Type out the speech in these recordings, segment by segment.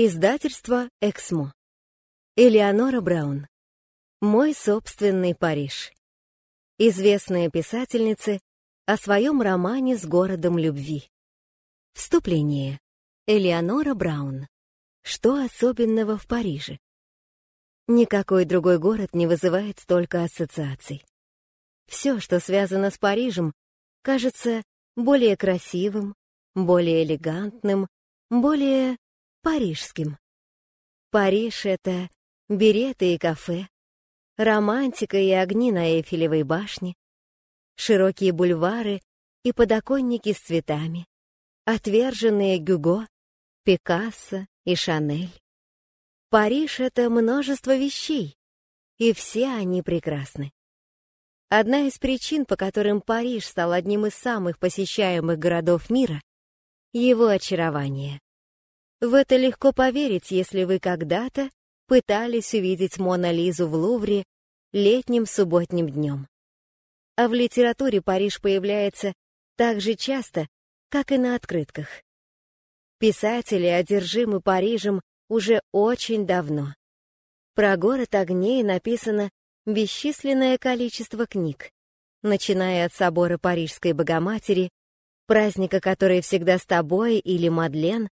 Издательство «Эксмо». Элеонора Браун. «Мой собственный Париж». Известные писательницы о своем романе с городом любви. Вступление. Элеонора Браун. Что особенного в Париже? Никакой другой город не вызывает столько ассоциаций. Все, что связано с Парижем, кажется более красивым, более элегантным, более парижским. Париж — это береты и кафе, романтика и огни на Эйфелевой башне, широкие бульвары и подоконники с цветами, отверженные Гюго, Пикассо и Шанель. Париж — это множество вещей, и все они прекрасны. Одна из причин, по которым Париж стал одним из самых посещаемых городов мира — его очарование. В это легко поверить, если вы когда-то пытались увидеть Мона Лизу в Лувре летним субботним днем. А в литературе Париж появляется так же часто, как и на открытках. Писатели одержимы Парижем уже очень давно. Про город огней написано бесчисленное количество книг, начиная от собора Парижской Богоматери, праздника, который всегда с тобой, или Мадлен,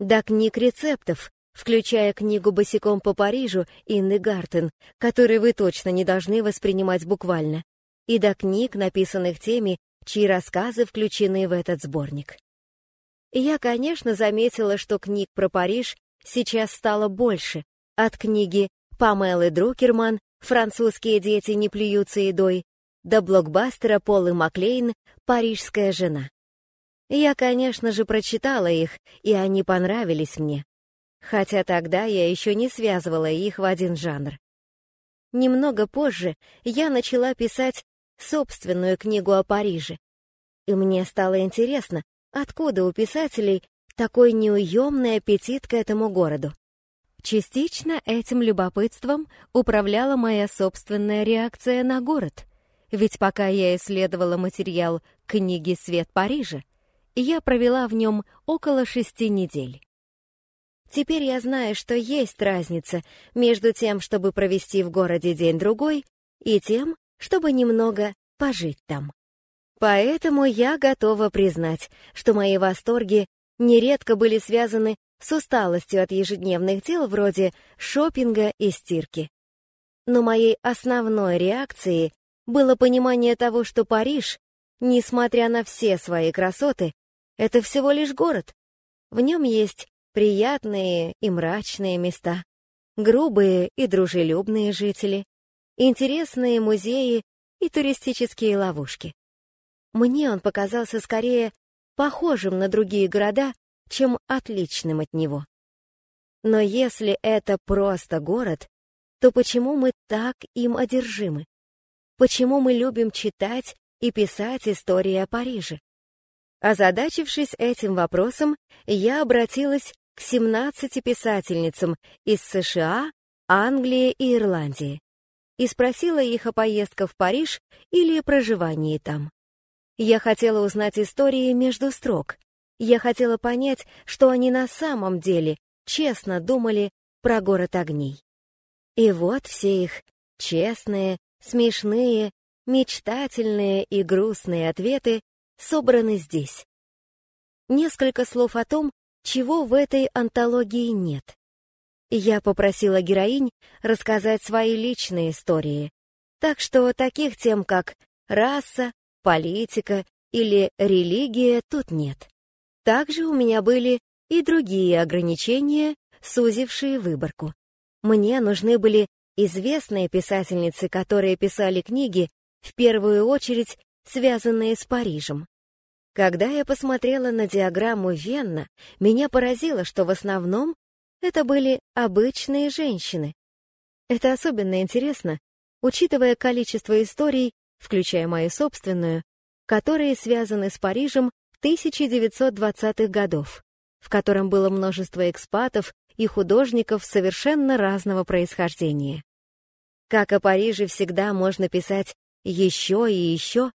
до книг рецептов, включая книгу «Босиком по Парижу» Инны Гартен, которую вы точно не должны воспринимать буквально, и до книг, написанных теми, чьи рассказы включены в этот сборник. Я, конечно, заметила, что книг про Париж сейчас стало больше, от книги Памелы Друкерман «Французские дети не плюются едой» до блокбастера Полы Маклейн «Парижская жена». Я, конечно же, прочитала их, и они понравились мне. Хотя тогда я еще не связывала их в один жанр. Немного позже я начала писать собственную книгу о Париже. И мне стало интересно, откуда у писателей такой неуемный аппетит к этому городу. Частично этим любопытством управляла моя собственная реакция на город. Ведь пока я исследовала материал книги «Свет Парижа», я провела в нем около шести недель. Теперь я знаю, что есть разница между тем, чтобы провести в городе день-другой, и тем, чтобы немного пожить там. Поэтому я готова признать, что мои восторги нередко были связаны с усталостью от ежедневных дел вроде шопинга и стирки. Но моей основной реакцией было понимание того, что Париж, несмотря на все свои красоты, это всего лишь город. В нем есть приятные и мрачные места, грубые и дружелюбные жители, интересные музеи и туристические ловушки. Мне он показался скорее похожим на другие города, чем отличным от него. Но если это просто город, то почему мы так им одержимы? Почему мы любим читать и писать истории о Париже? Озадачившись этим вопросом, я обратилась к 17 писательницам из США, Англии и Ирландии и спросила их о поездках в Париж или проживании там. Я хотела узнать истории между строк. Я хотела понять, что они на самом деле честно думали про город огней. И вот все их честные, смешные, мечтательные и грустные ответы собраны здесь. Несколько слов о том, чего в этой антологии нет. Я попросила героинь рассказать свои личные истории, так что таких тем, как раса, политика или религия тут нет. Также у меня были и другие ограничения, сузившие выборку. Мне нужны были известные писательницы, которые писали книги, в первую очередь связанные с Парижем. Когда я посмотрела на диаграмму Венна, меня поразило, что в основном это были обычные женщины. Это особенно интересно, учитывая количество историй, включая мою собственную, которые связаны с Парижем 1920-х годов, в котором было множество экспатов и художников совершенно разного происхождения. Как о Париже всегда можно писать еще и еще,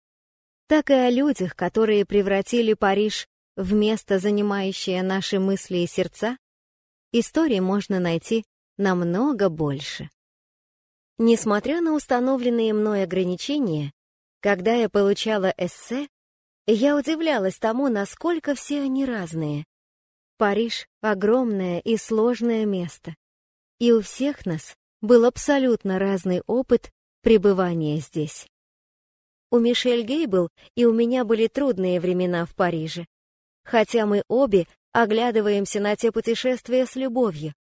так и о людях, которые превратили Париж в место, занимающее наши мысли и сердца, историй можно найти намного больше. Несмотря на установленные мной ограничения, когда я получала эссе, я удивлялась тому, насколько все они разные. Париж — огромное и сложное место, и у всех нас был абсолютно разный опыт пребывания здесь. У Мишель Гейбл и у меня были трудные времена в Париже, хотя мы обе оглядываемся на те путешествия с любовью.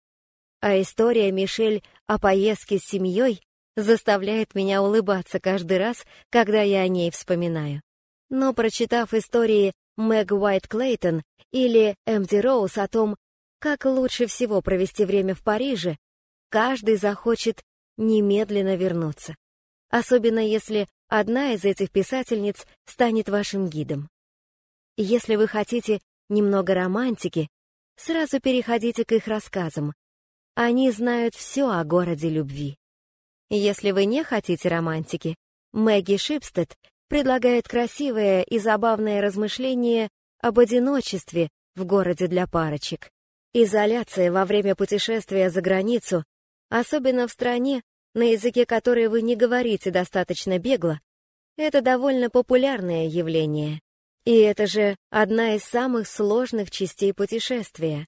А история Мишель о поездке с семьей заставляет меня улыбаться каждый раз, когда я о ней вспоминаю. Но прочитав истории Мэг Уайт Клейтон или Эмди Роуз о том, как лучше всего провести время в Париже, каждый захочет немедленно вернуться. Особенно если одна из этих писательниц станет вашим гидом. Если вы хотите немного романтики, сразу переходите к их рассказам. Они знают все о городе любви. Если вы не хотите романтики, Мэгги Шипстед предлагает красивое и забавное размышление об одиночестве в городе для парочек. Изоляция во время путешествия за границу, особенно в стране, на языке которой вы не говорите достаточно бегло, это довольно популярное явление. И это же одна из самых сложных частей путешествия.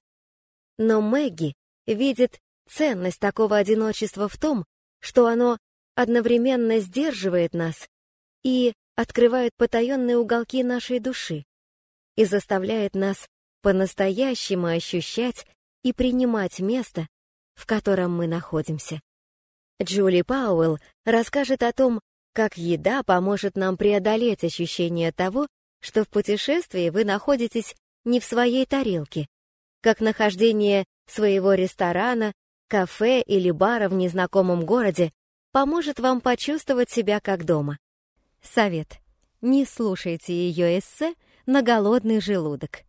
Но Мэгги видит ценность такого одиночества в том, что оно одновременно сдерживает нас и открывает потаенные уголки нашей души и заставляет нас по-настоящему ощущать и принимать место, в котором мы находимся. Джули Пауэлл расскажет о том, как еда поможет нам преодолеть ощущение того, что в путешествии вы находитесь не в своей тарелке, как нахождение своего ресторана кафе или бара в незнакомом городе поможет вам почувствовать себя как дома. Совет. Не слушайте ее эссе на голодный желудок.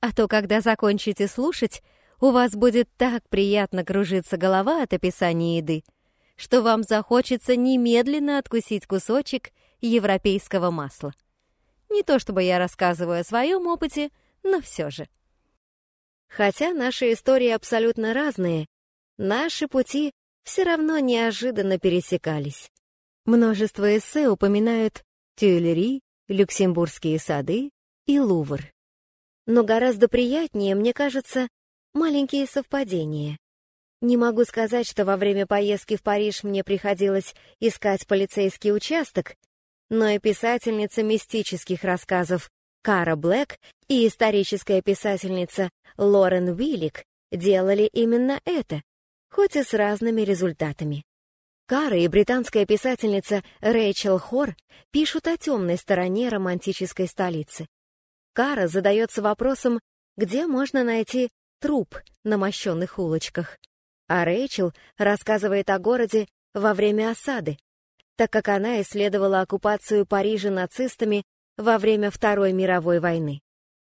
А то, когда закончите слушать, у вас будет так приятно кружиться голова от описания еды, что вам захочется немедленно откусить кусочек европейского масла. Не то чтобы я рассказываю о своем опыте, но все же. Хотя наши истории абсолютно разные, наши пути все равно неожиданно пересекались. Множество эссе упоминают Тюильри, Люксембургские сады и Лувр. Но гораздо приятнее, мне кажется, маленькие совпадения. Не могу сказать, что во время поездки в Париж мне приходилось искать полицейский участок, но и писательница мистических рассказов Кара Блэк и историческая писательница Лорен Уиллик делали именно это, хоть и с разными результатами. Кара и британская писательница Рэйчел Хор пишут о темной стороне романтической столицы. Кара задается вопросом, где можно найти труп на мощенных улочках. А Рэйчел рассказывает о городе во время осады, так как она исследовала оккупацию Парижа нацистами во время Второй мировой войны.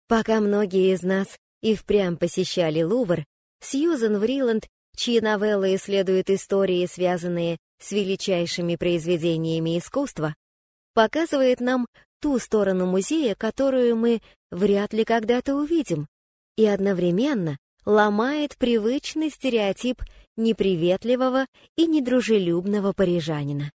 Пока многие из нас и впрямь посещали Лувр, Сьюзен Вриланд чьи новеллы исследуют истории, связанные с величайшими произведениями искусства, показывает нам ту сторону музея, которую мы вряд ли когда-то увидим, и одновременно ломает привычный стереотип неприветливого и недружелюбного парижанина.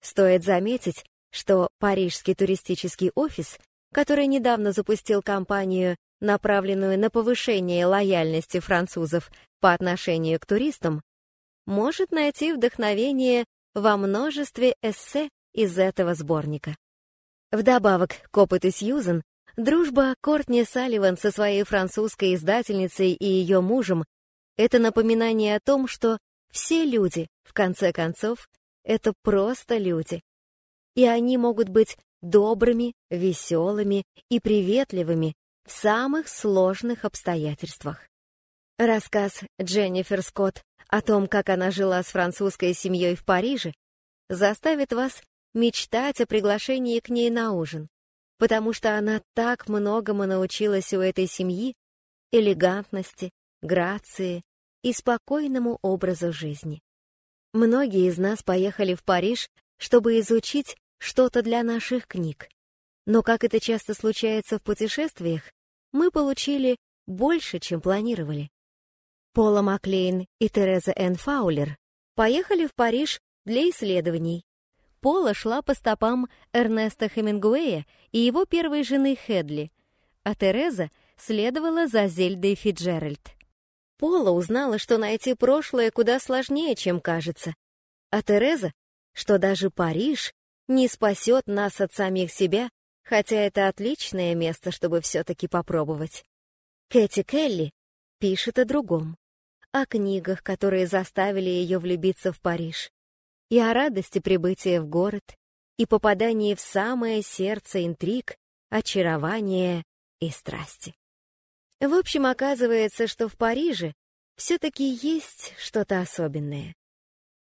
Стоит заметить, что Парижский туристический офис, который недавно запустил кампанию, направленную на повышение лояльности французов по отношению к туристам, может найти вдохновение во множестве эссе из этого сборника. Вдобавок к опыту Сьюзен, дружба Кортни Салливан со своей французской издательницей и ее мужем — это напоминание о том, что все люди, в конце концов, это просто люди. И они могут быть добрыми, веселыми и приветливыми в самых сложных обстоятельствах. Рассказ Дженнифер Скотт о том, как она жила с французской семьей в Париже, заставит вас мечтать о приглашении к ней на ужин, потому что она так многому научилась у этой семьи, элегантности, грации и спокойному образу жизни. Многие из нас поехали в Париж, чтобы изучить что-то для наших книг. Но, как это часто случается в путешествиях, мы получили больше, чем планировали. Пола Маклейн и Тереза Энн Фаулер поехали в Париж для исследований. Пола шла по стопам Эрнеста Хемингуэя и его первой жены Хедли, а Тереза следовала за Зельдой Фиджеральд. Пола узнала, что найти прошлое куда сложнее, чем кажется, а Тереза, что даже Париж не спасет нас от самих себя, хотя это отличное место, чтобы все-таки попробовать. Кэти Келли пишет о другом, о книгах, которые заставили ее влюбиться в Париж, и о радости прибытия в город, и попадании в самое сердце интриг, очарования и страсти. В общем, оказывается, что в Париже все-таки есть что-то особенное.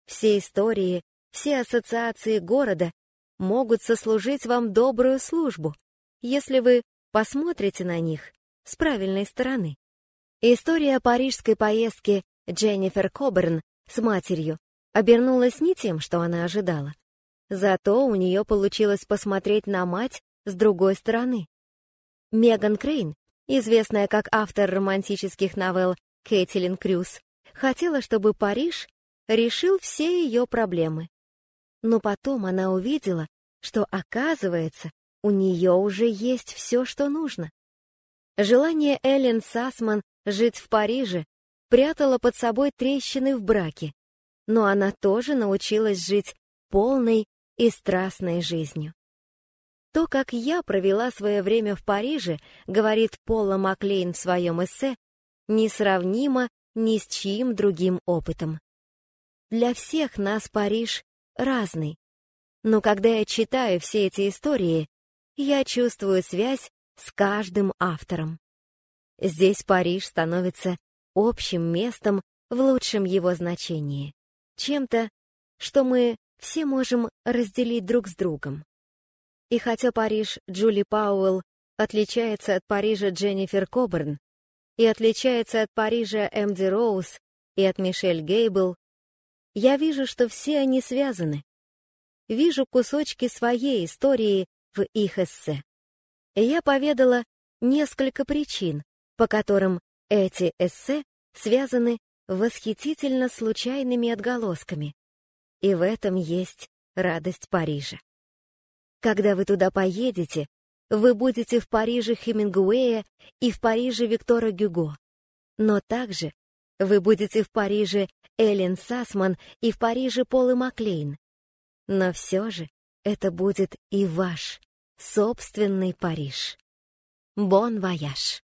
Все истории, все ассоциации города могут сослужить вам добрую службу, если вы посмотрите на них с правильной стороны. История парижской поездки Дженнифер Коберн с матерью обернулась не тем, что она ожидала. Зато у нее получилось посмотреть на мать с другой стороны. Меган Крейн, известная как автор романтических новелл Кэтлин Крюс, хотела, чтобы Париж решил все ее проблемы. Но потом она увидела, что, оказывается, у нее уже есть все, что нужно. Желание Эллен Сасман жить в Париже прятало под собой трещины в браке, но она тоже научилась жить полной и страстной жизнью. То, как я провела свое время в Париже, говорит Пола Маклейн в своем эссе, несравнимо ни с чьим другим опытом. Для всех нас Париж разный. Но когда я читаю все эти истории, я чувствую связь с каждым автором. Здесь Париж становится общим местом в лучшем его значении, чем-то, что мы все можем разделить друг с другом. И хотя Париж Джули Пауэлл отличается от Парижа Дженнифер Коберн и отличается от Парижа Эмди Роуз и от Мишель Гейбл, я вижу, что все они связаны. Вижу кусочки своей истории в их эссе. Я поведала несколько причин, по которым эти эссе связаны восхитительно случайными отголосками. И в этом есть радость Парижа. Когда вы туда поедете, вы будете в Париже Хемингуэя и в Париже Виктора Гюго. Но также вы будете в Париже Эллен Сасман и в Париже Полы Маклейн. Но все же это будет и ваш собственный Париж. Бон вояж!